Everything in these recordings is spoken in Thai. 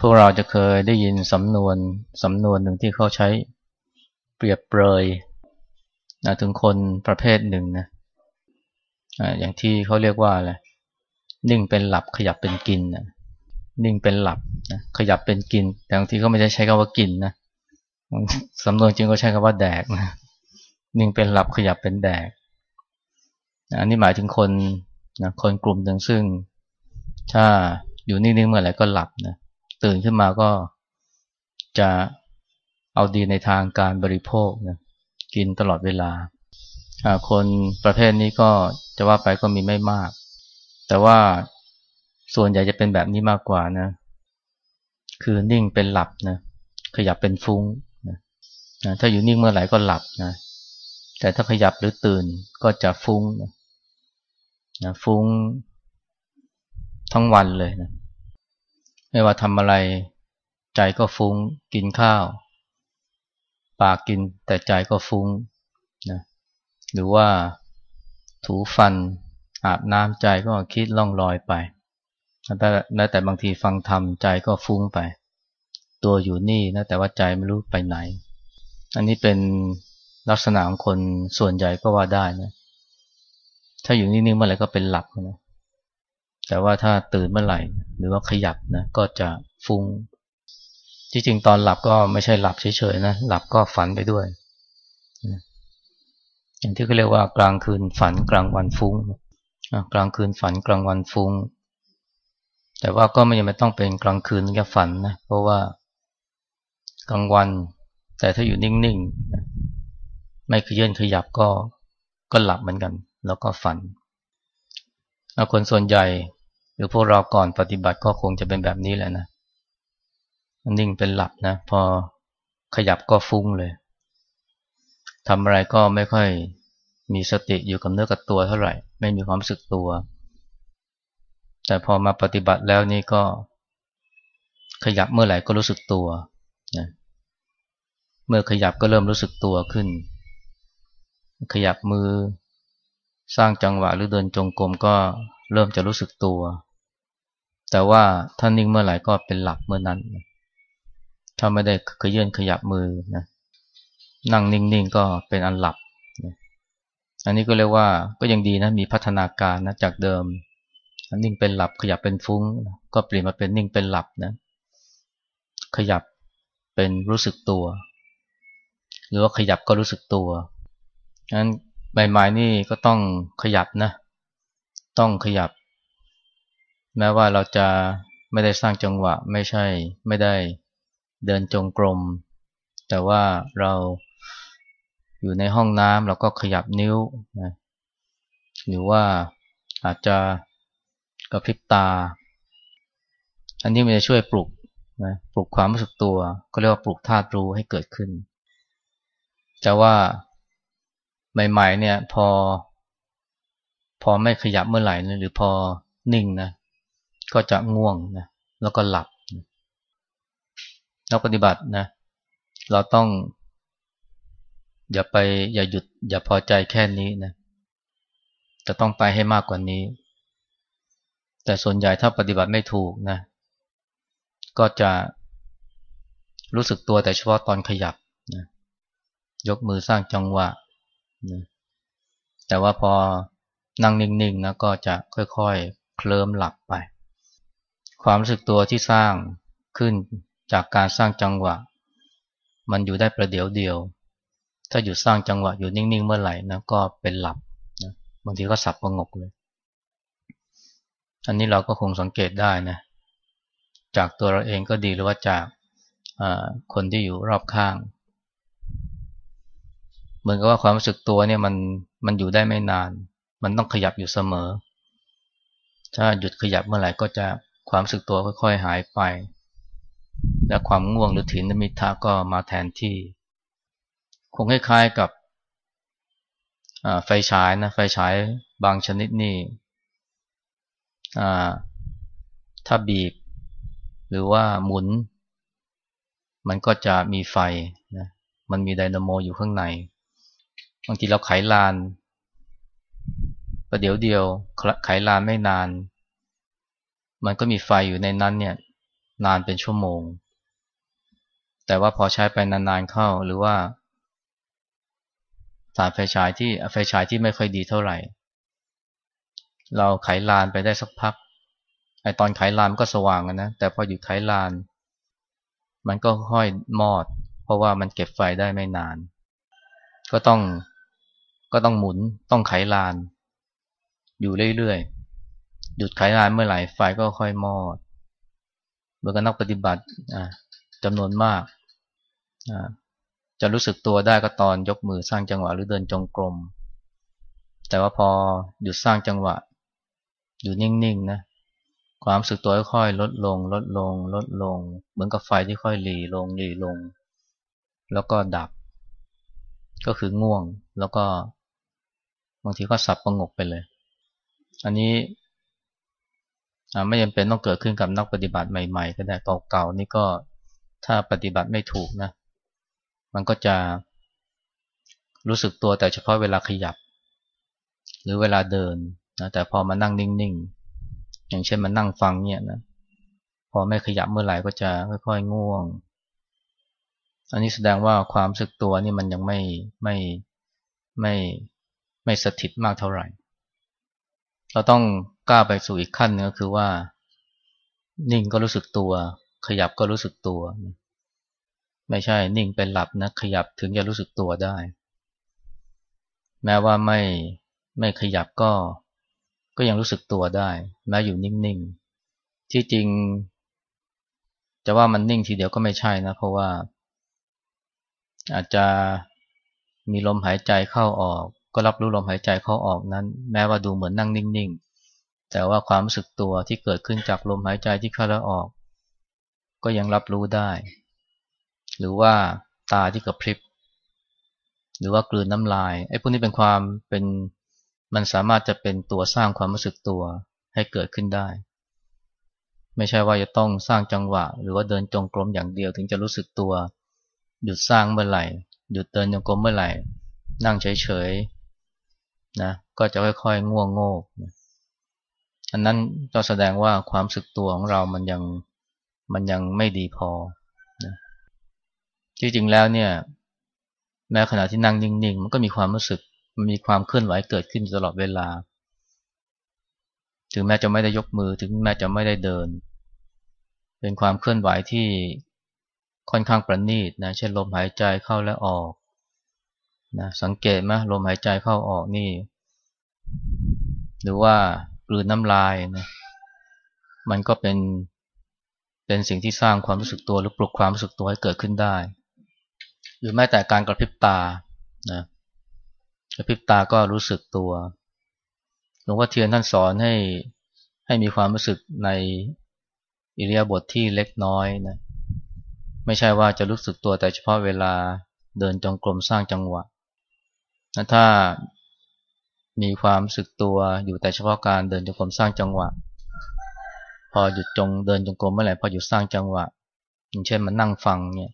พวกเราจะเคยได้ยินสำนวนสำนวนหนึ่งที่เขาใช้เปรียบเปรยนะถึงคนประเภทหนึ่งนะอย่างที่เขาเรียกว่าอะไรนิ่งเป็นหลับขยับเป็นกินนะนิ่งเป็นหลับนะขยับเป็นกิน แต่บางทีเขาไม่ได้ใช้คำว่ากินนะสำนวนจริงก็ใช้คำว่าแดกนะนิ่งเป็นหลับขยับเป็นแดกอันนี้หมายถึงคนนะคนกลุ่มหนึ่งซึ่ง ถ้าอยู่นิ่งๆเมื่อไหร่ก็หลับนะ ตื่นขึ้นมาก็จะเอาดีในทางการบริโภคนะกินตลอดเวลา คนประเภทนี้ก็จะว่าไปก็มีไม่มาก แต่ว่าส่วนใหญ่จะเป็นแบบนี้มากกว่านะ คือนิ่งเป็นหลับนะขยับเป็นฟุ้งนะถ้าอยู่นิ่งเมื่อไหร่ก็หลับนะแต่ถ้าขยับหรือตื่นก็จะฟุ้งนะนะฟุ้งทั้งวันเลยนะ ไม่ว่าทำอะไรใจก็ฟุ้ง กินข้าว ปากกินแต่ใจก็ฟุ้งนะหรือว่าถูฟัน อาบน้ำใจก็คิดล่องลอยไปแต่แม้แต่บางทีฟังธรรมใจก็ฟุ้งไป ตัวอยู่นี่นะแต่ว่าใจไม่รู้ไปไหน อันนี้เป็นลักษณะของคนส่วนใหญ่ก็ว่าได้นะถ้าอยู่นิ่งๆเมื่อไหร่ก็เป็นหลับนะ แต่ว่าถ้าตื่นเมื่อไหร่ หรือว่าขยับนะก็จะฟุง้งที่จริงตอนหลับก็ไม่ใช่หลับเฉยๆนะหลับก็ฝันไปด้วย อย่างที่เขาเรียกว่ากลางคืนฝันกลางวันฟุง้งกลางคืนฝันกลางวันฟุง้ง แต่ว่าก็ไม่จำเป็นต้องเป็นกลางคืนถึงจะฝันนะเพราะว่ากลางวัน แต่ถ้าอยู่นิ่งๆไม่ขยื่นขยับก็ก็หลับเหมือนกัน แล้วก็ฝันคนส่วนใหญ่ หรือพวกเราก่อนปฏิบัติก็คงจะเป็นแบบนี้แหละนะนิ่งเป็นหลับนะ พอขยับก็ฟุ้งเลยทำอะไรก็ไม่ค่อยมีสติอยู่กับเนื้อกับตัวเท่าไหร่ ไม่มีความรู้สึกตัว แต่พอมาปฏิบัติแล้วนี่ก็ ขยับเมื่อไหร่ก็รู้สึกตัวนะเมื่อขยับก็เริ่มรู้สึกตัวขึ้น ขยับมือสร้างจังหวะหรือเดินจงกรมก็เริ่มจะรู้สึกตัว แต่ว่าถ้านิ่งเมื่อไหร่ก็เป็นหลับเมื่อนั้น ถ้าไม่ได้ขยื่นขยับมือนะ นั่งนิ่งๆก็เป็นอันหลับอันนี้ก็เรียกว่าก็ยังดีนะมีพัฒนาการนะจากเดิมนิ่งเป็นหลับขยับเป็นฟุ้ง ก็เปลี่ยนมาเป็นนิ่งเป็นหลับนะ ขยับเป็นรู้สึกตัว หรือว่าขยับก็รู้สึกตัวงั้นใหม่ๆนี่ก็ต้องขยับนะ ต้องขยับ แม้ว่าเราจะไม่ได้สร้างจังหวะไม่ใช่ไม่ได้เดินจงกรม แต่ว่าเราอยู่ในห้องน้ำเราก็ขยับนิ้วนะหรือว่าอาจจะกระพริบตา อันนี้มันจะช่วยปลุกนะปลุกความรู้สึกตัว ก็เรียกว่าปลุกธาตุรู้ให้เกิดขึ้น แต่ว่าใหม่ๆเนี่ยพอ พอไม่ขยับเมื่อไหร่หรือพอนิ่งนะ ก็จะง่วงนะแล้วก็หลับเราปฏิบัตินะ เราต้อง อย่าไปอย่าหยุด อย่าพอใจแค่นี้นะจะต้องไปให้มากกว่านี้ แต่ส่วนใหญ่ถ้าปฏิบัติไม่ถูกนะ ก็จะรู้สึกตัวแต่เฉพาะตอนขยับนะยกมือสร้างจังหวะนะแต่ว่าพอนั่งนิ่งๆนะก็จะค่อยๆ เคลิ้มหลับไป ความรู้สึกตัวที่สร้างขึ้นจากการสร้างจังหวะ มันอยู่ได้ประเดี๋ยวเดียว ถ้าหยุดสร้างจังหวะอยู่นิ่งๆเมื่อไหร่นะก็เป็นหลับนะบางทีก็สับประงกเลย อันนี้เราก็คงสังเกตได้นะจากตัวเราเองก็ดีหรือว่าจากคนที่อยู่รอบข้าง เหมือนกับว่าความรู้สึกตัวเนี่ยมันมันอยู่ได้ไม่นาน มันต้องขยับอยู่เสมอ ถ้าหยุดขยับเมื่อไหร่ก็จะ ความสึกตัวค่อยๆหายไป และความง่วงหรือถินมิทะก็มาแทนที่ คงคล้ายๆกับไฟฉายนะไฟฉายบางชนิดนี่ถ้าบีบ หรือว่าหมุน มันก็จะมีไฟนะมันมีไดนาโมอยู่ข้างใน บางทีเราไขลานประเดี๋ยวเดียวไขลานไม่นาน มันก็มีไฟอยู่ในนั้นเนี่ยนานเป็นชั่วโมง แต่ว่าพอใช้ไปนานๆเข้าหรือว่าสารไฟฉายที่ไฟฉายที่ไม่ค่อยดีเท่าไหร่ เราไขลานไปได้สักพักไอตอนไขลานมันก็สว่างนะ แต่พอหยุดไขลาน มันก็ค่อยมอด เพราะว่ามันเก็บไฟได้ไม่นาน ก็ต้องก็ต้องหมุนต้องไขลาน อยู่เรื่อยๆ หยุดไขลานเมื่อไหร่ไฟก็ค่อยมอดเมื่อกันนักปฏิบัติจำนวนมาก จะรู้สึกตัวได้ก็ตอนยกมือสร้างจังหวะหรือเดินจงกรม แต่ว่าพอหยุดสร้างจังหวะ อยู่นิ่งๆนะความรู้สึกตัวค่อยๆลดลง ลดลง ลดลง เหมือนกับไฟที่ค่อยหลีลงหลีลง แล้วก็ดับ ก็คือง่วงแล้วก็บางทีก็สับประงกไปเลย อันนี้ ไม่จำเป็นต้องเกิดขึ้นกับนักปฏิบัติใหม่ ๆ ก็ได้เก่าๆนี่ก็ถ้าปฏิบัติไม่ถูกนะ มันก็จะรู้สึกตัวแต่เฉพาะเวลาขยับ หรือเวลาเดินนะแต่พอมานั่งนิ่งๆ อย่างเช่นมานั่งฟังเนี่ยนะพอไม่ขยับเมื่อไหร่ก็จะค่อยๆง่วง อันนี้แสดงว่าความสึกตัวนี่มันยังไม่ไม่ไม่ไม่สถิตมากเท่าไหร่ เราต้อง กล้าไปสู่อีกขั้นนึงก็คือว่า นิ่งก็รู้สึกตัว ขยับก็รู้สึกตัว ไม่ใช่ นิ่งเป็นหลับนะ ขยับถึงจะรู้สึกตัวได้ แม้ว่าไม่ไม่ขยับก็ ก็ยังรู้สึกตัวได้ แม้อยู่นิ่งๆ ที่จริง จะว่ามันนิ่งทีเดียวก็ไม่ใช่นะ เพราะว่า อาจจะมีลมหายใจเข้าออก ก็รับรู้ลมหายใจเข้าออกนั้น แม้ว่าดูเหมือนนั่งนิ่งๆ แต่ว่าความรู้สึกตัวที่เกิดขึ้นจากลมหายใจที่เข้าและออก ก็ยังรับรู้ได้ หรือว่าตาที่กระพริบ หรือว่ากลืนน้ำลายไอ้พวกนี้เป็นความเป็นมันสามารถจะเป็นตัวสร้างความรู้สึกตัวให้เกิดขึ้นได้ ไม่ใช่ว่าจะต้องสร้างจังหวะ หรือว่าเดินจงกรมอย่างเดียวถึงจะรู้สึกตัว หยุดสร้างเมื่อไหร่ หยุดเดินจงกรมเมื่อไหร่ นั่งเฉยๆนะก็จะค่อยๆง่วงโง่ อันนั้นก็แสดงว่าความสึกตัวของเรามันยังมันยังไม่ดีพอนะจริงๆแล้วเนี่ย แม้ขณะที่นั่งนิ่งๆ มันก็มีความรู้สึกมันมีความเคลื่อนไหวเกิดขึ้นตลอดเวลา ถึงแม้จะไม่ได้ยกมือถึงแม้จะไม่ได้เดิน เป็นความเคลื่อนไหวที่ค่อนข้างประณีตนะ เช่นลมหายใจเข้าและออกนะสังเกตไหมลมหายใจเข้าออกนี่ หรือว่า กลืนน้ำลายนะมันก็เป็นเป็นสิ่งที่สร้างความรู้สึกตัวหรือปลุกความรู้สึกตัวให้เกิดขึ้นได้ หรือแม้แต่การกระพริบตานะกระพริบตาก็รู้สึกตัวหลวงพ่อเทียนท่านสอนให้ให้มีความรู้สึกในอิริยาบถทที่เล็กน้อยนะไม่ใช่ว่าจะรู้สึกตัวแต่เฉพาะเวลาเดินจงกรมสร้างจังหวะนะถ้า มีความสึกตัวอยู่แต่เฉพาะการเดินจงกรมสร้างจังหวะ พอหยุดจงเดินจงกรมเมื่อไหร่พอหยุดสร้างจังหวะ อย่างเช่นมันนั่งฟังเนี่ย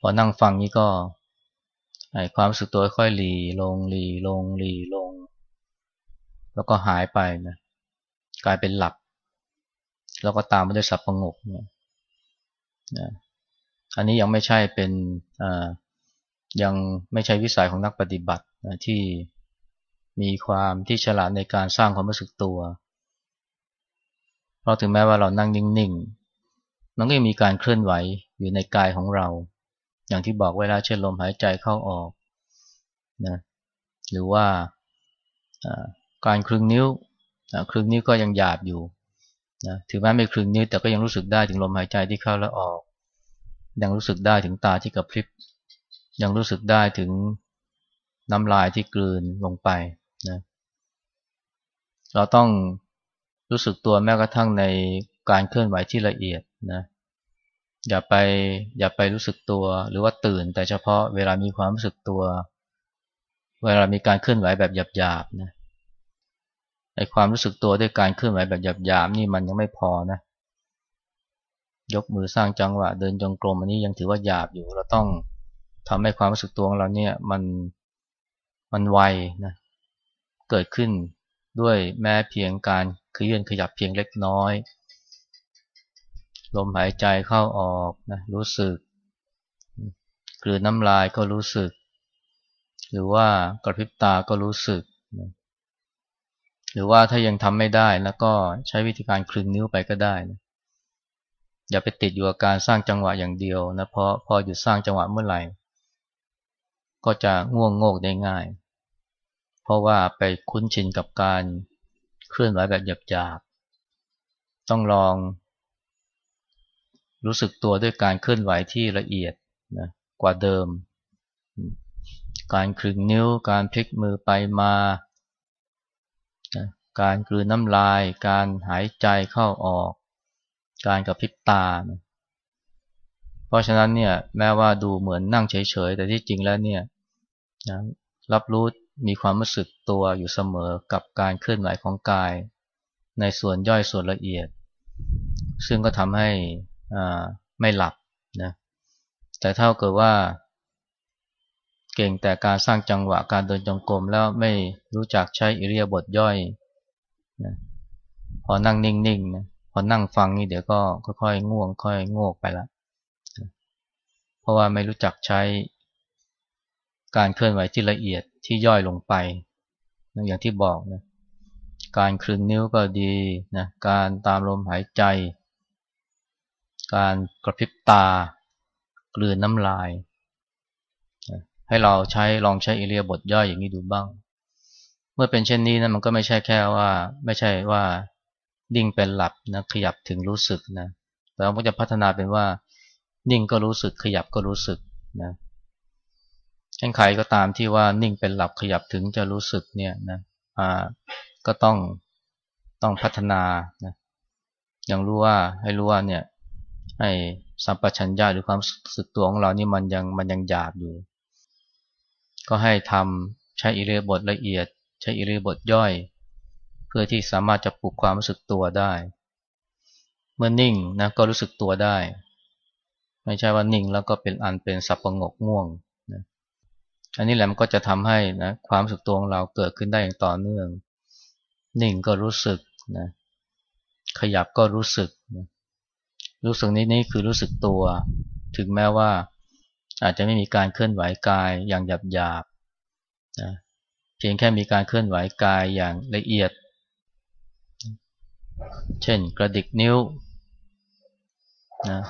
พอนั่งฟังนี้ก็ไอความสึกตัวค่อยหลีลงหลีลงหลีลง แล้วก็หายไปนะกลายเป็นหลับ แล้วก็ตามมาด้วยสับประงกเนี่ยนะอันนี้ยังไม่ใช่เป็นอ่ายังไม่ใช่วิสัยของนักปฏิบัตินะที่ มีความที่ฉลาดในการสร้างความรู้สึกตัว เพราะถึงแม้ว่าเรานั่งนิ่งๆ มันก็ยังมีการเคลื่อนไหวอยู่ในกายของเรา อย่างที่บอกเวลาเช่นลมหายใจเข้าออกนะหรือว่าการคลึงนิ้วคลึงนิ้วก็ยังหยาบอยู่นะถึงแม้ไม่คลึงนิ้วแต่ก็ยังรู้สึกได้ถึงลมหายใจที่เข้าและออก ยังรู้สึกได้ถึงตาที่กระพริบ ยังรู้สึกได้ถึงน้ำลายที่กลืนลงไป นะเราต้องรู้สึกตัวแม้กระทั่งในการเคลื่อนไหวที่ละเอียดนะอย่าไปอย่าไปรู้สึกตัวหรือว่าตื่น แต่เฉพาะเวลามีความรู้สึกตัว เวลามีการเคลื่อนไหวแบบหยาบๆนะไอความรู้สึกตัวด้วยการเคลื่อนไหวแบบหยาบๆนี่มันยังไม่พอนะยกมือสร้างจังหวะ เดินจงกรมอันนี้ยังถือว่าหยาบอยู่เราต้องทำให้ความรู้สึกตัวของเราเนี่ยมันมันไวนะ เกิดขึ้นด้วยแม้เพียงการเคลื่อนขยับเพียงเล็กน้อย ลมหายใจเข้าออกนะรู้สึกกลืนน้ำลายก็รู้สึก หรือว่ากระพริบตาก็รู้สึก หรือว่าถ้ายังทำไม่ได้แล้วก็ใช้วิธีการคลึงนิ้วไปก็ได้นะอย่าไปติดอยู่กับการสร้างจังหวะอย่างเดียวนะเพราะพอหยุดสร้างจังหวะเมื่อไหร่ ก็จะง่วงโงกได้ง่าย เพราะว่าไปคุ้นชินกับการเคลื่อนไหวแบบหยาบๆ ต้องลอง รู้สึกตัวด้วยการเคลื่อนไหวที่ละเอียดนะกว่าเดิม การคลึงนิ้ว การพลิกมือไปมาการกลืนน้ำลาย การหายใจเข้าออก การกระพริบตาเพราะฉะนั้นเนี่ยแม้ว่าดูเหมือนนั่งเฉยๆ แต่ที่จริงแล้วเนี่ยนะรับรู้ มีความรู้สึกตัวอยู่เสมอกับการเคลื่อนไหวของกาย ในส่วนย่อยส่วนละเอียด ซึ่งก็ทำให้ไม่หลับนะแต่เท่าเกิดว่า เก่งแต่การสร้างจังหวะการเดินจงกรมแล้วไม่รู้จักใช้อิเลียบทย่อยนะพอนั่งนิ่งๆนะพอนั่งฟังนี่เดี๋ยวก็ค่อยๆง่วงค่อยโงกไปละเพราะว่าไม่รู้จักใช้ การเคลื่อนไหวที่ละเอียดที่ย่อยลงไป อย่างที่บอกนะการคลึงนิ้วก็ดีนะการตามลมหายใจ การกระพริบตากลืนน้ำลาย ให้เราใช้ลองใช้อิเลียบทย่อยอย่างนี้ดูบ้าง เมื่อเป็นเช่นนี้นะมันก็ไม่ใช่แค่ว่า ไม่ใช่ว่านิ่งเป็นหลับนะขยับถึงรู้สึกนะแต่เราก็จะพัฒนาเป็นว่า นิ่งก็รู้สึกขยับก็รู้สึกนะ ช่นใครก็ตามที่ว่านิ่งเป็นหลับขยับถึงจะรู้สึกเนี่ยนะอ่าก็ต้องต้องพัฒนานะอย่างรู้ว่าให้รู้ว่าเนี่ยให้สัมปชัญญะหรือความสึกตัวของเรานี่มันยังมันยังหยาบอยู่ ก็ให้ทำใช้อิเลียบทละเอียด ใช้อิริบทย่อย เพื่อที่สามารถจะปลุกความรู้สึกตัวได้ เมื่อนิ่งนะก็รู้สึกตัวได้ ไม่ใช่ว่านิ่งแล้วก็เป็นอันเป็นสับประงกง่วง อันนี้แหละมันก็จะทำให้นะความรู้สึกตัวของเราเกิดขึ้นได้อย่างต่อเนื่อง นิ่งก็รู้สึกนะขยับก็รู้สึกนะรู้สึกนี้นี่คือรู้สึกตัว ถึงแม้ว่าอาจจะไม่มีการเคลื่อนไหวกายอย่างหยาบหยาบนะเพียงแค่มีการเคลื่อนไหวกายอย่างละเอียด เช่นกระดิกนิ้วนะ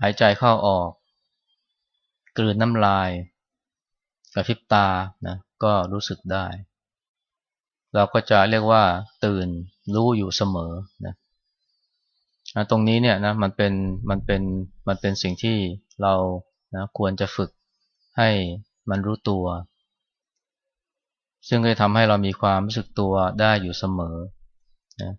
หายใจเข้าออก กลืนน้ำลายกระพริบตานะก็รู้สึกได้ เราก็จะเรียกว่า ตื่นรู้อยู่เสมอนะตรงนี้เนี่ยนะมันเป็นมันเป็นมันเป็นสิ่งที่เรานะควรจะฝึกให้มันรู้ตัว ซึ่งจะทำให้เรามีความรู้สึกตัวได้อยู่เสมอนะ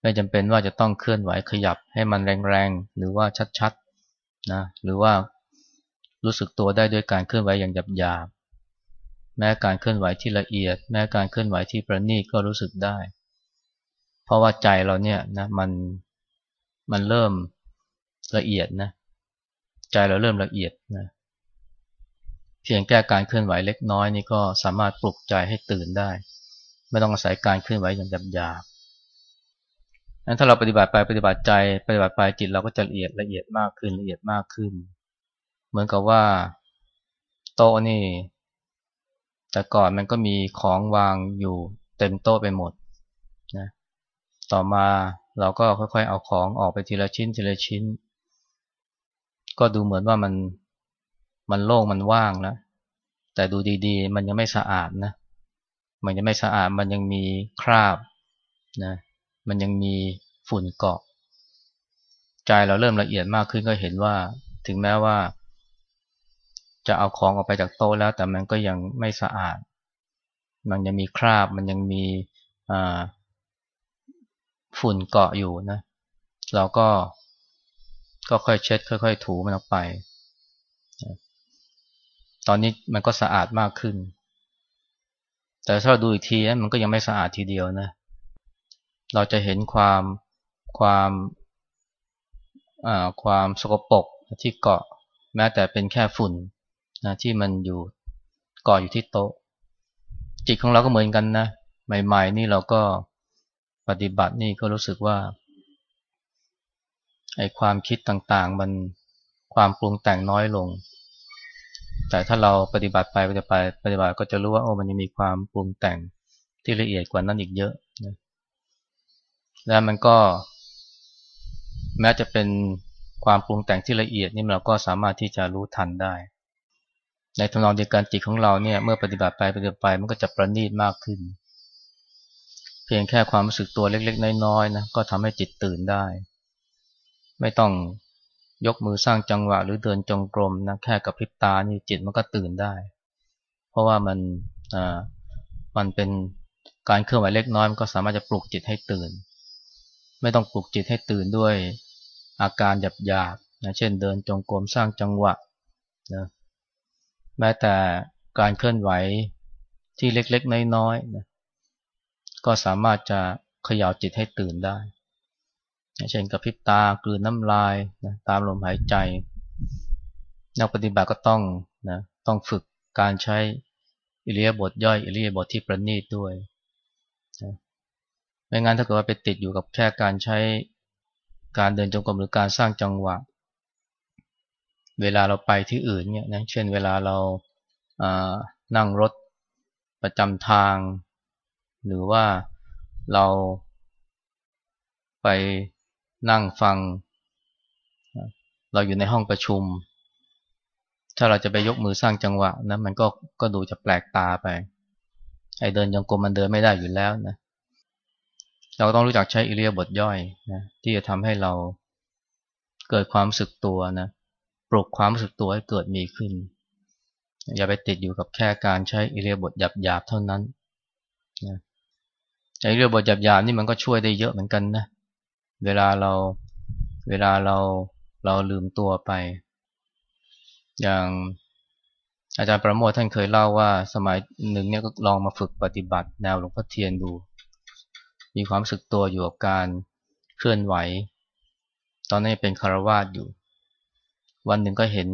ไม่จำเป็นว่าจะต้องเคลื่อนไหวขยับให้มันแรงๆ หรือว่าชัดๆนะหรือว่า รู้สึกตัวได้ด้วยการเคลื่อนไหวอย่างหยาบๆแม้การเคลื่อนไหวที่ละเอียด แม้การเคลื่อนไหวที่ประณีตก็รู้สึกได้ เพราะว่าใจเราเนี่ยนะมันมันเริ่มละเอียดนะใจเราเริ่มละเอียดนะเพียงแก้การเคลื่อนไหวเล็กน้อยนี่ก็สามารถปลุกใจให้ตื่นได้ ไม่ต้องอาศัยการเคลื่อนไหวอย่างหยาบๆนั้นถ้าเราปฏิบัติไปปฏิบัติใจปฏิบัติไปจิตเราก็จะละเอียดละเอียดมากขึ้นละเอียดมากขึ้น เหมือนกับว่าโต๊ะนี่ แต่ก่อนมันก็มีของวางอยู่เต็มโต๊ะไปหมดนะต่อมาเราก็ค่อยๆเอาของออกไปทีละชิ้นทีละชิ้น ก็ดูเหมือนว่ามันมันโล่งมันว่างแล้วแต่ดูดีๆ มันยังไม่สะอาดนะ มันยังไม่สะอาดมันยังมีคราบนะมันยังมีฝุ่นเกาะ ใจเราเริ่มละเอียดมากขึ้นก็เห็นว่าถึงแม้ว่า จะเอาของออกไปจากโต๊ะแล้ว แต่มันก็ยังไม่สะอาด มันยังมีคราบ มันยังมีฝุ่นเกาะอยู่นะ เราก็ก็ค่อยเช็ด ค่อย ๆ ถูมันออกไป ตอนนี้มันก็สะอาดมากขึ้น แต่ถ้าเราดูอีกทีมันก็ยังไม่สะอาดทีเดียวนะ เราจะเห็นความความความสกปรกที่เกาะ แม้แต่เป็นแค่ฝุ่น นะที่มันอยู่กาะอยู่ที่โต๊ะ จิตของเราก็เหมือนกันนะ ใหม่ ๆ นี่เราก็ปฏิบัตินี่ก็รู้สึกว่าไอ้ความคิดต่างๆ มันความปรุงแต่งน้อยลง แต่ถ้าเราปฏิบัติไปปฏิบัติไปปฏิบัติก็จะรู้ว่าโอ้มันยังมีความปรุงแต่งที่ละเอียดกว่านั้นอีกเยอะนะแล้วมันก็แม้จะเป็นความปรุงแต่งที่ละเอียดนี่เราก็สามารถที่จะรู้ทันได้ ในทางนองเดียวกันจิตของเราเนี่ยเมื่อปฏิบัติไปปฏิบัติไปมันก็จะประณีตมากขึ้น เพียงแค่ความรู้สึกตัวเล็ก ๆ น้อยๆนะก็ทำให้จิตตื่นได้ ไม่ต้องยกมือสร้างจังหวะหรือเดินจงกรมนะแค่กับพริบตานี่จิตมันก็ตื่นได้ เพราะว่ามันอ่ามันเป็นการเคลื่อนไหวเล็กน้อยมันก็สามารถจะปลุกจิตให้ตื่น ไม่ต้องปลุกจิตให้ตื่นด้วยอาการหยาบๆนะเช่นเดินจงกรมสร้างจังหวะนะ แม้แต่การเคลื่อนไหวที่เล็กๆ น้อยๆนะก็สามารถจะขย่าจิตให้ตื่นได้ เช่นกับพริบตากลืนน้ำลายนะตามลมหายใจ นักปฏิบัติก็ต้องนะต้องฝึกการใช้อิเลียบทย่อยอิเลียบทที่ประณีตด้วยนะไม่งั้นถ้าเกิดว่าไปติดอยู่กับแค่การใช้การเดินจงกรมหรือการสร้างจังหวะ เวลาเราไปที่อื่นเนี่ยนะเช่นเวลาเรานั่งรถประจำทาง หรือว่าเราไปนั่งฟัง เราอยู่ในห้องประชุม ถ้าเราจะไปยกมือสร้างจังหวะนะมันก็ก็ดูจะแปลกตาไปไอเดินยังกรมมันเดินไม่ได้อยู่แล้วนะเราต้องรู้จักใช้อิเลียบทย่อยนะที่จะทำให้เราเกิดความสึกตัวนะ ปลุกความรู้สึกตัวให้เกิดมีขึ้น อย่าไปติดอยู่กับแค่การใช้อิเลียบทหยาบๆเท่านั้นนะอิเลียบทหยาบๆนี่มันก็ช่วยได้เยอะเหมือนกันนะเวลาเราเวลาเราเราลืมตัวไป อย่างอาจารย์ประโมทท่านเคยเล่าว่าสมัยหนึ่งเนี่ยก็ลองมาฝึกปฏิบัติแนวหลวงพ่อเทียนดู มีความสึกตัวอยู่กับการเคลื่อนไหว ตอนนี้เป็นคารวาสอยู่ วันหนึ่งก็เห็น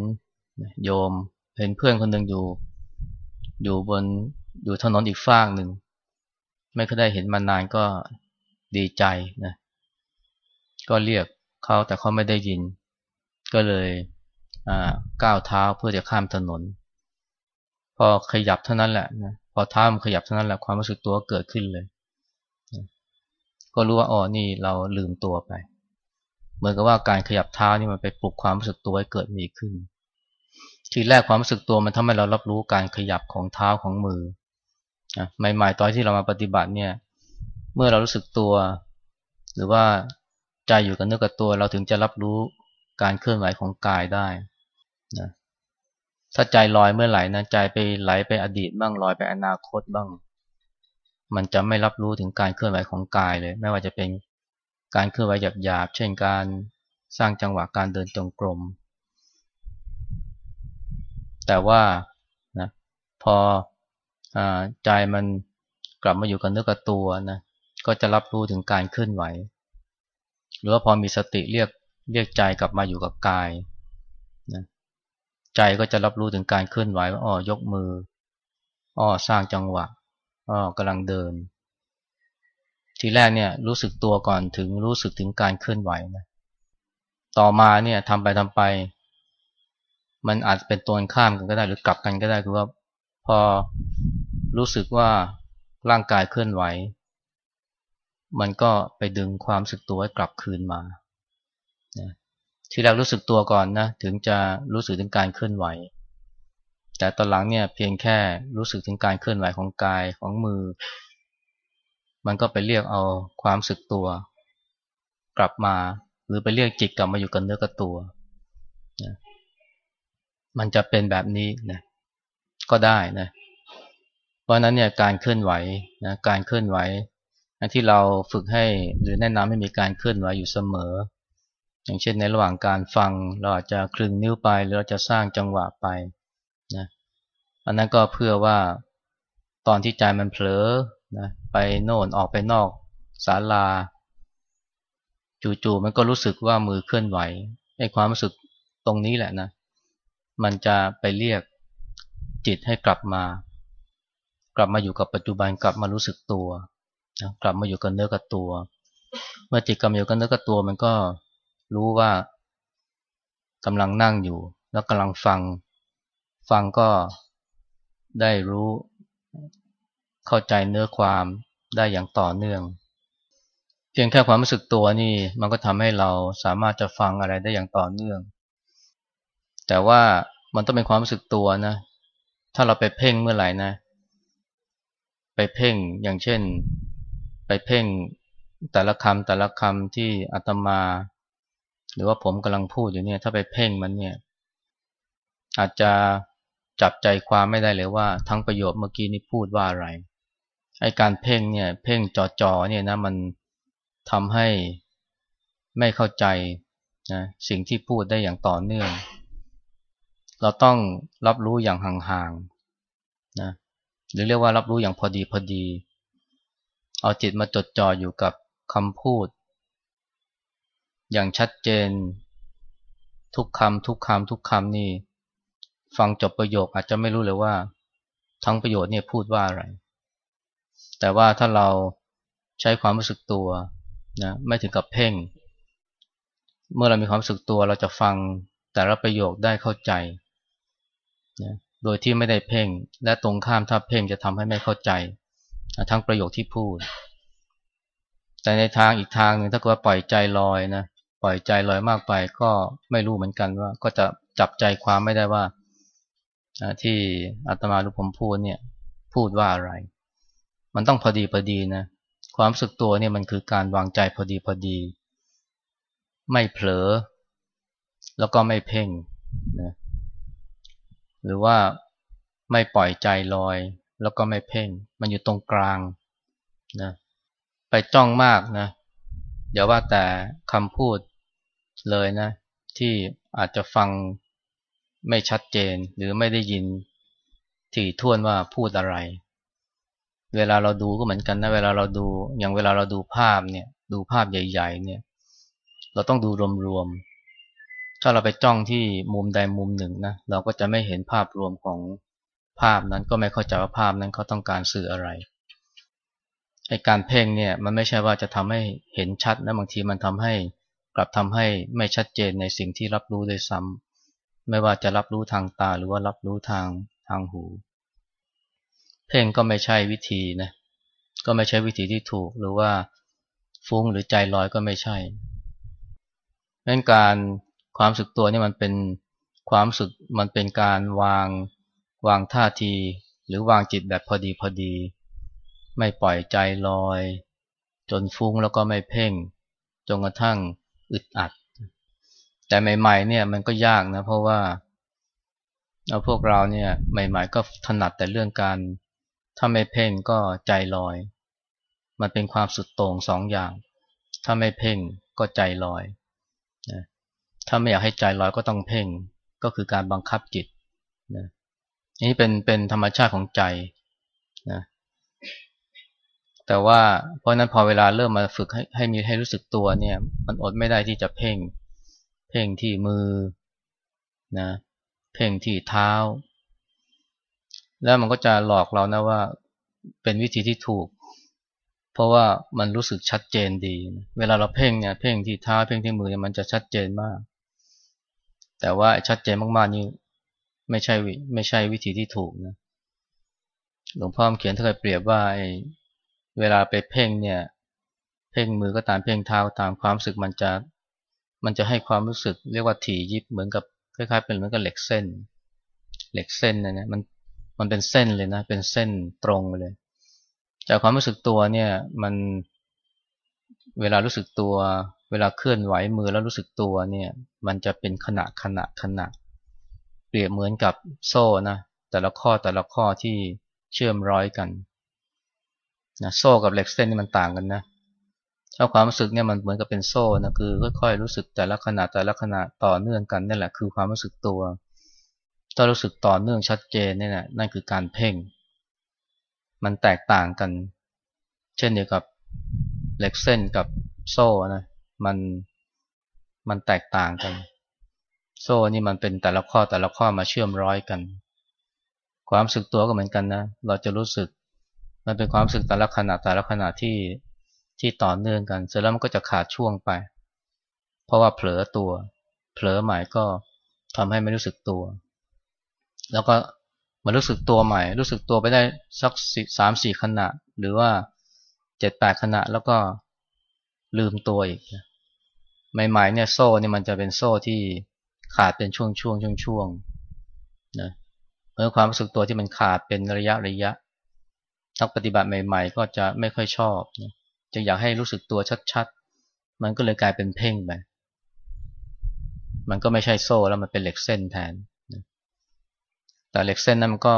โยม เห็นเพื่อนคนหนึ่งอยู่ อยู่บนอยู่ถนนอีกฟากหนึ่ง ไม่เคยได้เห็นมานานก็ดีใจนะ ก็เรียกเขาแต่เขาไม่ได้ยิน ก็เลยก้าวเท้าเพื่อจะข้ามถนน พอขยับเท่านั้นแหละนะพอเท้ามันขยับเท่านั้นแหละความรู้สึกตัวเกิดขึ้นเลย ก็รู้ว่าอ๋อนี่เราลืมตัวไป เหมือนกับว่าการขยับเท้านี่มันไปปลุกความรู้สึกตัวให้เกิดมีขึ้น ทีแรกความรู้สึกตัวมันทำให้เรารับรู้การขยับของเท้าของมือนะใหม่ๆตอนที่เรามาปฏิบัติเนี่ย เมื่อเรารู้สึกตัว หรือว่าใจอยู่กับเนื้อกับตัว เราถึงจะรับรู้การเคลื่อนไหวของกายได้นะถ้าใจลอยเมื่อไหร่นะใจไปไหลไปอดีตบ้างลอยไปอนาคตบ้าง มันจะไม่รับรู้ถึงการเคลื่อนไหวของกายเลย ไม่ว่าจะเป็น การเคลื่อนไหวหยาบๆเช่นการสร้างจังหวะการเดินจงกรม แต่ว่านะพออใจมันกลับมาอยู่กับเนื้อกับตัวนะก็จะรับรู้ถึงการเคลื่อนไหว หรือว่าพอมีสติเรียกเรียกใจกลับมาอยู่กับกายนะใจก็จะรับรู้ถึงการเคลื่อนไหวว่าอ๋อยกมืออ้อสร้างจังหวะอ๋อกำลังเดิน ทีแรกเนี่ยรู้สึกตัวก่อนถึงรู้สึกถึงการเคลื่อนไหวนะต่อมาเนี่ยทำไปทำไป มันอาจเป็นตัวข้ามกันก็ได้หรือกลับกันก็ได้คือว่าพอรู้สึกว่าร่างกายเคลื่อนไหว มันก็ไปดึงความสึกตัวให้กลับคืนมาทีแรกรู้สึกตัวก่อนนะถึงจะรู้สึกถึงการเคลื่อนไหว แต่ตอนหลังเนี่ยเพียงแค่รู้สึกถึงการเคลื่อนไหวของกายของมือ มันก็ไปเรียกเอาความสึกตัว กลับมา หรือไปเรียกจิตกลับมาอยู่กับเนื้อกับตัวนะมันจะเป็นแบบนี้นะก็ได้นะเพราะนั้นเนี่ยการเคลื่อนไหวนะการเคลื่อนไหวที่เราฝึกให้หรือแนะนำให้มีการเคลื่อนไหวอยู่เสมอ อย่างเช่นในระหว่างการฟังเราอาจจะคลึงนิ้วไปหรือเราจะสร้างจังหวะไปนะอันนั้นก็เพื่อว่าตอนที่ใจมันเผลอ นะไปโน่นออกไปนอกศาลา จู่ๆมันก็รู้สึกว่ามือเคลื่อนไหวไอ้ความรู้สึกตรงนี้แหละนะ มันจะไปเรียกจิตให้กลับมา กลับมาอยู่กับปัจจุบันกลับมารู้สึกตัวนะกลับมาอยู่กับเนื้อกับตัว เมื่อจิตกลับมาอยู่กับเนื้อกับตัวมันก็รู้ว่ากำลังนั่งอยู่ แล้วกำลังฟัง ฟังก็ได้รู้ เข้าใจเนื้อความได้อย่างต่อเนื่อง เพียงแค่ความรู้สึกตัวนี่มันก็ทำให้เราสามารถจะฟังอะไรได้อย่างต่อเนื่อง แต่ว่ามันต้องเป็นความรู้สึกตัวนะ ถ้าเราไปเพ่งเมื่อไหร่นะ ไปเพ่งอย่างเช่น ไปเพ่งแต่ละคำแต่ละคำที่อาตมา หรือว่าผมกำลังพูดอยู่เนี่ย ถ้าไปเพ่งมันเนี่ย อาจจะจับใจความไม่ได้เลยว่าทั้งประโยชน์เมื่อกี้นี้พูดว่าอะไร ไอการเพ่งเนี่ยเพ่งจ่อๆเนี่ยนะมันทำให้ไม่เข้าใจนะสิ่งที่พูดได้อย่างต่อเนื่อง เราต้องรับรู้อย่างห่างๆนะหรือเรียกว่ารับรู้อย่างพอดีพอดี เอาจิตมาจดจ่ออยู่กับคำพูด อย่างชัดเจน ทุกคำทุกคำทุกคำนี่ ฟังจบประโยคอาจจะไม่รู้เลยว่า ทั้งประโยชน์เนี่ยพูดว่าอะไร แต่ว่าถ้าเราใช้ความรู้สึกตัวนะไม่ถึงกับเพ่ง เมื่อเรามีความรู้สึกตัวเราจะฟังแต่ละประโยคได้เข้าใจนะโดยที่ไม่ได้เพ่ง และตรงข้ามถ้าเพ่งจะทำให้ไม่เข้าใจ ทั้งประโยคที่พูด แต่ในทางอีกทางหนึ่งถ้าเกิดว่าปล่อยใจลอยนะปล่อยใจลอยมากไปก็ไม่รู้เหมือนกันว่า ก็จะจับใจความไม่ได้ว่าที่อาตมาหรือผมพูดเนี่ยพูดว่าอะไร มันต้องพอดีพอดีนะ ความสึกตัวเนี่ยมันคือการวางใจพอดีพอดี ไม่เผลอ แล้วก็ไม่เพ่งนะหรือว่าไม่ปล่อยใจลอย แล้วก็ไม่เพ่ง มันอยู่ตรงกลางนะไปจ้องมากนะอย่าว่าแต่คำพูดเลยนะ ที่อาจจะฟังไม่ชัดเจนหรือไม่ได้ยินถี่ถ้วนว่าพูดอะไร เวลาเราดูก็เหมือนกันนะเวลาเราดูอย่างเวลาเราดูภาพเนี่ยดูภาพใหญ่ ๆ เนี่ย เราต้องดูรวมๆถ้าเราไปจ้องที่มุมใดมุมหนึ่งนะเราก็จะไม่เห็นภาพรวมของภาพนั้นก็ไม่เข้าใจว่าภาพนั้นเขาต้องการสื่ออะไรไอการเพ่งเนี่ยมันไม่ใช่ว่าจะทำให้เห็นชัดนะบางทีมันทำให้กลับทำให้ไม่ชัดเจนในสิ่งที่รับรู้ด้วยซ้ำไม่ว่าจะรับรู้ทางตาหรือว่ารับรู้ทางทางหู เพ่งก็ไม่ใช่วิธีนะก็ไม่ใช่วิธีที่ถูกหรือว่าฟุ้งหรือใจลอยก็ไม่ใช่ดังนั้นการความสึกตัวนี่มันเป็นความสึกมันเป็นการวางวางท่าที หรือวางจิตแบบพอดีพอดี ไม่ปล่อยใจลอย จนฟุ้งแล้วก็ไม่เพ่งจนกระทั่งอึดอัด แต่ใหม่ๆเนี่ยมันก็ยากนะเพราะว่าเอาพวกเราเนี่ยใหม่ ๆ ก็ถนัดแต่เรื่องการ ถ้าไม่เพ่งก็ใจลอย มันเป็นความสุดโต่งสองอย่าง ถ้าไม่เพ่งก็ใจลอยนะถ้าไม่อยากให้ใจลอยก็ต้องเพ่ง ก็คือการบังคับจิตนะนี่เป็นเป็นธรรมชาติของใจนะแต่ว่าเพราะนั้นพอเวลาเริ่มมาฝึกให้ให้มีให้รู้สึกตัวเนี่ย มันอดไม่ได้ที่จะเพ่ง เพ่งที่มือนะเพ่งที่เท้า แล้วมันก็จะหลอกเรานะว่าเป็นวิธีที่ถูก เพราะว่ามันรู้สึกชัดเจนดี เวลาเราเพ่งเนี่ยเพ่งที่เท้าเพ่งที่มือเนี่ยมันจะชัดเจนมาก แต่ว่าชัดเจนมากๆนี่ไม่ใช่ไม่ใช่วิธีที่ถูกนะหลวงพ่อเขียนถ้าเคยเปรียบว่าเวลาไปเพ่งเนี่ย เพ่งมือก็ตามเพ่งเท้าตามความรู้สึกมันจะมันจะให้ความรู้สึกเรียกว่าถี่ยิบเหมือนกับคล้ายๆเป็นเหมือนกับเหล็กเส้น เหล็กเส้นนะเนี่ยมัน มันเป็นเส้นเลยนะ เป็นเส้นตรงเลย จากความรู้สึกตัวเนี่ย มันเวลารู้สึกตัว เวลาเคลื่อนไหวมือแล้วรู้สึกตัวเนี่ย มันจะเป็นขณะขณะขณะ เปรียบเหมือนกับโซ่นะ แต่ละข้อแต่ละข้อที่เชื่อมร้อยกันนะโซ่กับเหล็กเส้นนี่มันต่างกันนะถ้าความรู้สึกเนี่ยมันเหมือนกับเป็นโซ่นะคือค่อยๆรู้สึกแต่ละขณะแต่ละขณะต่อเนื่องกันนี่แหละคือความรู้สึกตัว ถ้ารู้สึกต่อเนื่องชัดเจนนี่แหละนั่นคือการเพ่ง มันแตกต่างกัน เช่นเดียวกับเหล็กเส้นกับโซ่นะมันมันแตกต่างกัน โซ่นี่มันเป็นแต่ละข้อแต่ละข้อมาเชื่อมร้อยกัน ความรู้สึกตัวก็เหมือนกันนะ เราจะรู้สึก มันเป็นความรู้สึกแต่ละขณะแต่ละขณะที่ที่ต่อเนื่องกัน เสร็จแล้วมันก็จะขาดช่วงไป เพราะว่าเผลอตัว เผลอหม่ก็ทำให้ไม่รู้สึกตัว แล้วก็มารู้สึกตัวใหม่ รู้สึกตัวไปได้สักสามสี่ขณะ หรือว่าเจ็ดแปดขณะแล้วก็ลืมตัวอีกใหม่ๆเนี่ยโซ่เนี่ยมันจะเป็นโซ่ที่ขาดเป็นช่วงช่วงช่วงช่วงนะเมื่อความรู้สึกตัวที่มันขาดเป็นระยะระยะนักปฏิบัติใหม่ ๆ ก็จะไม่ค่อยชอบนะจึงอยากให้รู้สึกตัวชัดๆ มันก็เลยกลายเป็นเพ่งไปมันก็ไม่ใช่โซ่แล้วมันเป็นเหล็กเส้นแทน แต่เหล็กเส้นนั้นมันก็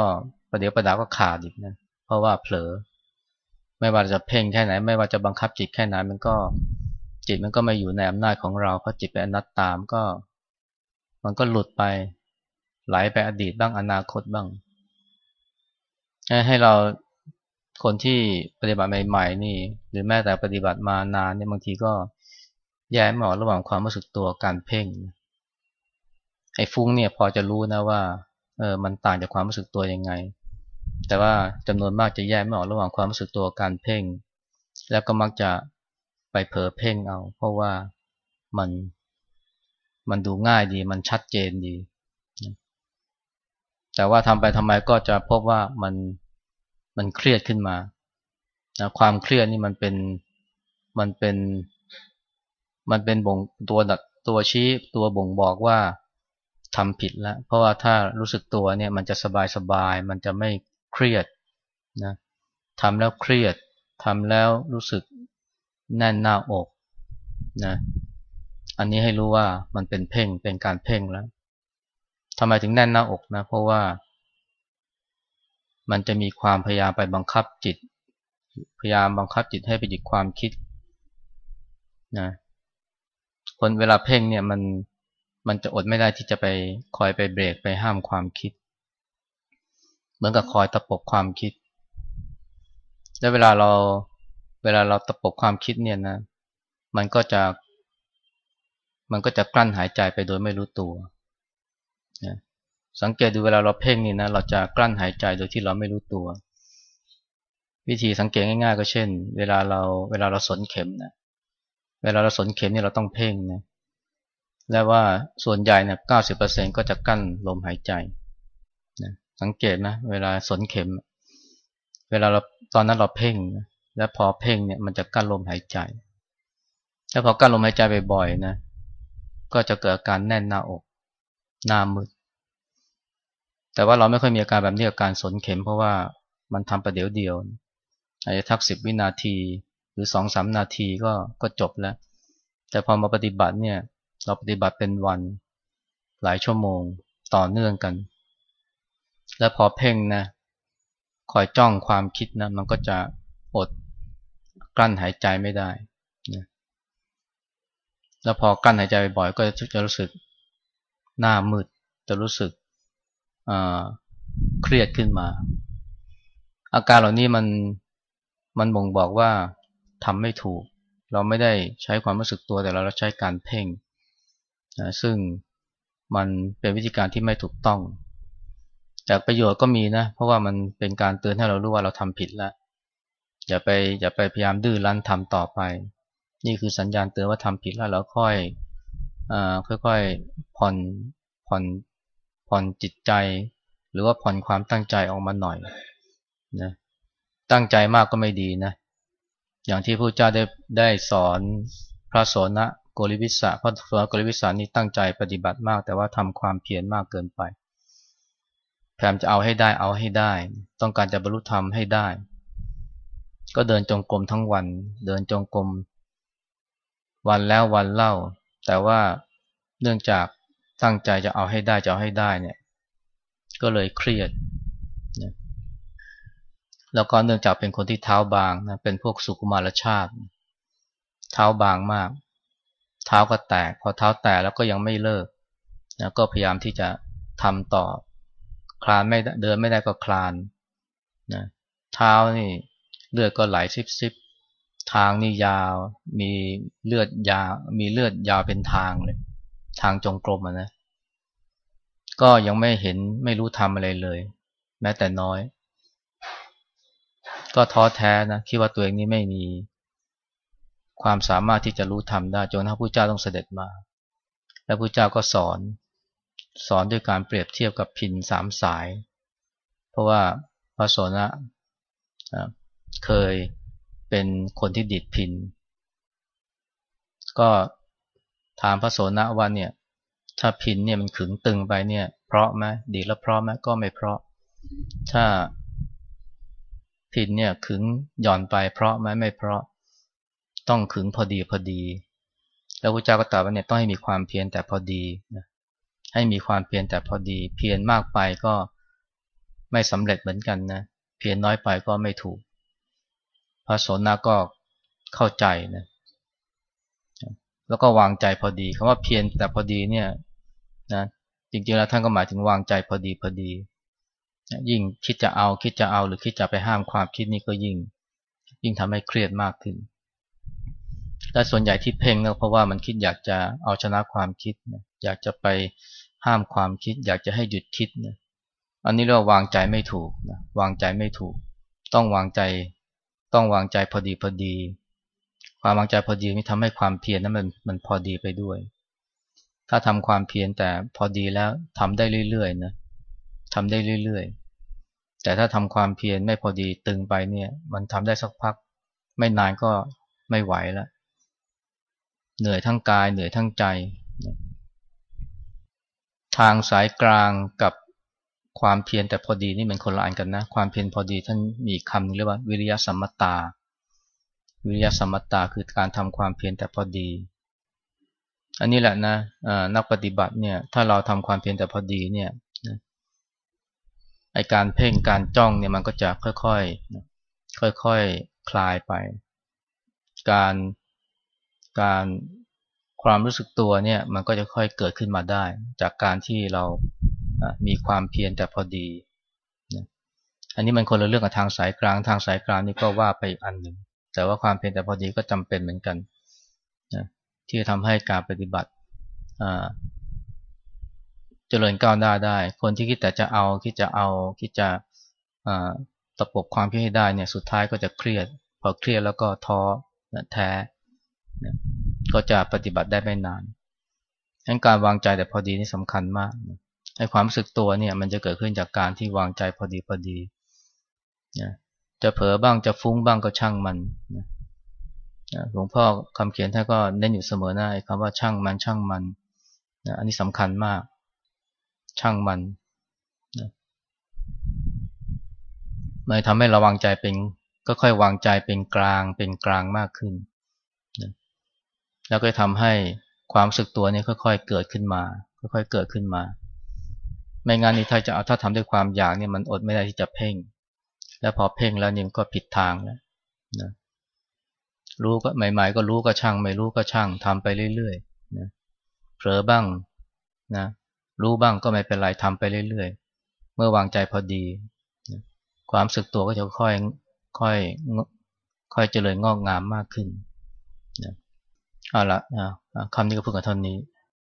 ประเดี๋ยวประดาก็ขาดอีกนะเพราะว่าเผลอ ไม่ว่าจะเพ่งแค่ไหน ไม่ว่าจะบังคับจิตแค่ไหนมันก็จิตมันก็ไม่อยู่ในอำนาจของเราเพราะจิตเป็นอนัตตามก็ มันก็หลุดไปไหลไปอดีตบ้างอนาคตบ้าง ให้เราคนที่ปฏิบัติใหม่ๆนี่ หรือแม้แต่ปฏิบัติมานานเนี่ยบางทีก็แยกไม่ออกระหว่างความรู้สึกตัวการเพ่งไอ้ฟุ้งเนี่ยพอจะรู้นะว่า มันต่างจากความรู้สึกตัวยังไง แต่ว่าจำนวนมากจะแยกไม่ออกระหว่างความรู้สึกตัวการเพ่ง แล้วก็มักจะไปเผลอเพ่งเอา เพราะว่ามันมันดูง่ายดี มันชัดเจนดี แต่ว่าทำไปทำไมก็จะพบว่ามันมันเครียดขึ้นมานะความเครียดนี่มันเป็นมันเป็นมันเป็นบ่งตัวดัดตัวชี้ตัวบ่งบอกว่า ทำผิดแล้ว เพราะว่าถ้ารู้สึกตัวเนี่ยมันจะสบายสบาย มันจะไม่เครียดนะทำแล้วเครียดทำแล้วรู้สึกแน่นหน้าอกนะอันนี้ให้รู้ว่ามันเป็นเพ่งเป็นการเพ่งแล้วทำไมถึงแน่นหน้าอกนะ เพราะว่า มันจะมีความพยายามไปบังคับจิต พยายามบังคับจิตให้ไปหยุดความคิดนะคนเวลาเพ่งเนี่ยมัน มันจะอดไม่ได้ที่จะไปคอยไปเบรกไปห้ามความคิด เหมือนกับคอยตะปบความคิด แล้วเวลาเราเวลาเราตะปบความคิดเนี่ยนะ มันก็จะ มันก็จะกลั้นหายใจไปโดยไม่รู้ตัวนะสังเกตดูเวลาเราเพ่งนี่นะ เราจะกลั้นหายใจโดยที่เราไม่รู้ตัว วิธีสังเกตง่ายๆ ก็เช่น เวลาเราเวลาเราสนเข็มนะ เวลาเราสนเข็มนี่เราต้องเพ่งนะ และว่าส่วนใหญ่เนี่ยเก้าสิบเปอร์เซ็นก็จะกั้นลมหายใจนะสังเกตนะเวลาสนเข็ม เวลาเราตอนนั้นเราเพ่ง และพอเพ่งเนี่ยมันจะกั้นลมหายใจ แล้วพอกั้นลมหายใจบ่อยๆนะ ก็จะเกิดอาการแน่นหน้าอก หน้ามืด แต่ว่าเราไม่ค่อยมีอาการแบบนี้กับการสนเข็ม เพราะว่ามันทำประเดี๋ยวเดียว อาจจะทักสิบวินาที หรือสองสามนาทีก็ก็จบแล้ว แต่พอมาปฏิบัติเนี่ย เราปฏิบัติเป็นวันหลายชั่วโมงต่อเนื่องกัน และพอเพ่งนะคอยจ้องความคิดนะมันก็จะอดกลั้นหายใจไม่ได้นะแล้วพอกลั้นหายใจบ่อยก็จะรู้สึกหน้ามืดจะรู้สึกเครียดขึ้นมา อาการเหล่านี้มันมันบ่งบอกว่าทำไม่ถูก เราไม่ได้ใช้ความรู้สึกตัวแต่เราใช้การเพ่ง นะซึ่งมันเป็นวิธีการที่ไม่ถูกต้อง แต่ประโยชน์ก็มีนะ เพราะว่ามันเป็นการเตือนให้เรารู้ว่าเราทำผิดแล้ว อย่าไปอย่าไปพยายามดื้อรั้นทำต่อไป นี่คือสัญญาณเตือนว่าทำผิดแล้วเราค่อยอ่าค่อยๆผ่อนผ่อนผ่อนจิตใจ หรือว่าผ่อนความตั้งใจออกมาหน่อยนะตั้งใจมากก็ไม่ดีนะ อย่างที่พระเจ้าได้ได้สอนพระโสนะ โกริวิสะพระสนะโกริวิสานี่ตั้งใจปฏิบัติมาก แต่ว่าทำความเพียรมากเกินไปพยายามจะเอาให้ได้เอาให้ได้ ต้องการจะบรรลุธรรมให้ได้ ก็เดินจงกรมทั้งวัน เดินจงกรมวันแล้ววันเล่า แต่ว่าเนื่องจากตั้งใจจะเอาให้ได้จะเอาให้ได้เนี่ย ก็เลยเครียดนะแล้วก็เนื่องจากเป็นคนที่เท้าบางนะเป็นพวกสุกุมารชาติ เท้าบางมาก เท้าก็แตก พอเท้าแตกแล้วก็ยังไม่เลิกนะก็พยายามที่จะทำต่อ คลานไม่เดินไม่ได้ก็คลานนะเท้านี่เลือดก็ไหลซิบซิบทางนี่ยาว มีเลือดยาว มีเลือดยาวเป็นทางเลย ทางจงกรมนะ ก็ยังไม่เห็นไม่รู้ทำอะไรเลย แม้แต่น้อย ก็ท้อแท้นะคิดว่าตัวเองนี้ไม่มี ความสามารถที่จะรู้ธรรมได้จนพระพุทธเจ้าต้องเสด็จมา แล้วพระพุทธเจ้าก็สอนสอนด้วยการเปรียบเทียบกับพินสามสาย เพราะว่าพระโสนะเคยเป็นคนที่ดิดพิน ก็ถามพระโสนะว่าเนี่ยถ้าพินเนี่ยมันขึงตึงไปเนี่ย เพราะไหมดีแล้วเพราะไหมก็ไม่เพราะ ถ้าพินเนี่ยขึงหย่อนไปเพราะไหมไม่เพราะ ต้องขึงพอดีพอดี แล้วพระเจ้าก็ตรัสว่าเนี่ยต้องให้มีความเพียรแต่พอดีนะให้มีความเพียรแต่พอดี เพียรมากไปก็ไม่สำเร็จเหมือนกันนะเพียรน้อยไปก็ไม่ถูก พระโสนาก็เข้าใจนะแล้วก็วางใจพอดีคำว่าเพียรแต่พอดีเนี่ยนะจริงๆแล้วท่านก็หมายถึงวางใจพอดีพอดี ยิ่งคิดจะเอาคิดจะเอาหรือคิดจะไปห้ามความคิดนี้ก็ยิ่ง ยิ่งทำให้เครียดมากขึ้น และส่วนใหญ่ที่เพ่งก็เพราะว่ามันคิดอยากจะเอาชนะความคิดนะอยากจะไปห้ามความคิด อยากจะให้หยุดคิดนะอันนี้เราวางใจไม่ถูกนะวางใจไม่ถูก ต้องวางใจ ต้องวางใจพอดีพอดี ความวางใจพอดีนี่ทำให้ความเพียรนั้นมันมันพอดีไปด้วย ถ้าทำความเพียรแต่พอดีแล้วทำได้เรื่อยๆนะทำได้เรื่อยๆ แต่ถ้าทำความเพียรไม่พอดีตึงไปเนี่ย มันทำได้สักพัก ไม่นานก็ไม่ไหวแล้ว เหนื่อยทั้งกายเหนื่อยทั้งใจ ทางสายกลางกับความเพียรแต่พอดีนี่มันคนละอันกันนะ ความเพียรพอดีท่านมีคำเรียกว่าวิริยสัมมตา วิริยสัมมตาคือการทำความเพียรแต่พอดี อันนี้แหละนะนักปฏิบัติเนี่ยถ้าเราทำความเพียรแต่พอดีเนี่ยไอการเพ่งการจ้องเนี่ยมันก็จะค่อยๆค่อยๆคลายไป การ การความรู้สึกตัวเนี่ยมันก็จะค่อยเกิดขึ้นมาได้ จากการที่เรามีความเพียรแต่พอดีอันนี้มันคนละเรื่องกับทางสายกลางทางสายกลางนี่ก็ว่าไปอันหนึ่งแต่ว่าความเพียรแต่พอดีก็จำเป็นเหมือนกันนะที่จะทำให้การปฏิบัติเจริญก้าวหน้าได้ คนที่คิดแต่จะเอาคิดจะเอาคิดจะตะปบความคิดให้ได้เนี่ยสุดท้ายก็จะเครียด พอเครียดแล้วก็ท้อแท้ ก็จะปฏิบัติได้ไม่นานงั้นการวางใจแต่พอดีนี่สำคัญมากให้ความรู้สึกตัวเนี่ย มันจะเกิดขึ้นจากการที่วางใจพอดีพอดีนะจะเผลอบ้างจะฟุ้งบ้างก็ช่างมันนะหลวงพ่อคำเขียนท่านก็เน้นอยู่เสมอหน้าคำว่าช่างมันช่างมันนะอันนี้สำคัญมาก ช่างมันนะมันทำให้ราวางใจเป็นก็ค่อยวางใจเป็นกลางเป็นกลางมากขึ้น แล้วก็ทำให้ความสึกตัวนี้ค่อยๆเกิดขึ้นมา ค่อยๆเกิดขึ้นมา ไม่งั้นนี่ถ้าจะเอาถ้าทำด้วยความอยากเนี่ยมันอดไม่ได้ที่จะเพ่ง แล้วพอเพ่งแล้วนี่ก็ผิดทางแล้วนะรู้ก็ใหม่ ๆ ก็รู้ก็ช่าง ไม่รู้ก็ช่างทำไปเรื่อยๆนะเผลอบ้างนะรู้บ้างก็ไม่เป็นไรทำไปเรื่อยๆ เมื่อวางใจพอดีนะความสึกตัวก็จะค่อยค่อยค่อยเจริญงอกงามมากขึ้นนะ เอาละคำนี้ก็พูดกันเท่านี้